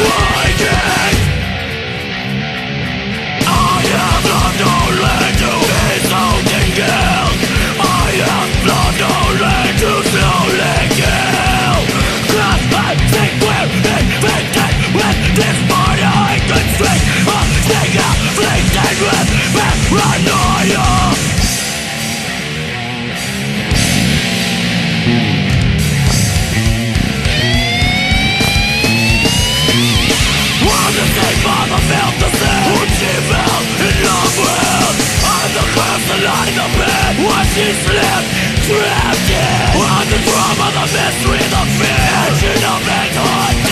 Whoa! in the bed. While she slept, trapped in on the drama, the mystery, the fear. She don't